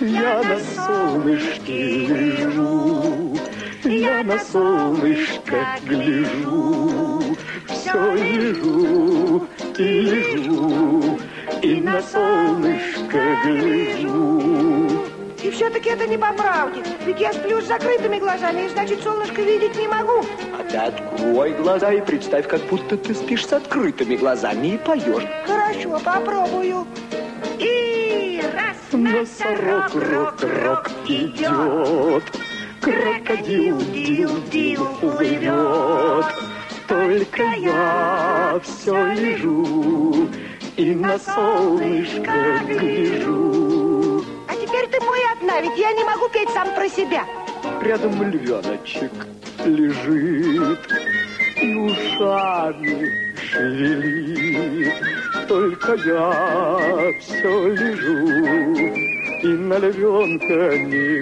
Я на солнышке лежу, я на солнышко гляжу, все лежу и лежу, и на солнышко гляжу. И все-таки это не по правде. Ведь я сплю с закрытыми глазами, и значит, солнышко видеть не могу. А ты открой глаза и представь, как будто ты спишь с открытыми глазами и поешь. Хорошо, попробую. И Носорог, рок, рок идет, крокодил, дил, дил плывет. Только я все лежу и на солнышко гляжу. А теперь ты мой одна, ведь я не могу петь сам про себя. Рядом львеночек лежит и ушами шевелит. Только я все лежу и на львенка не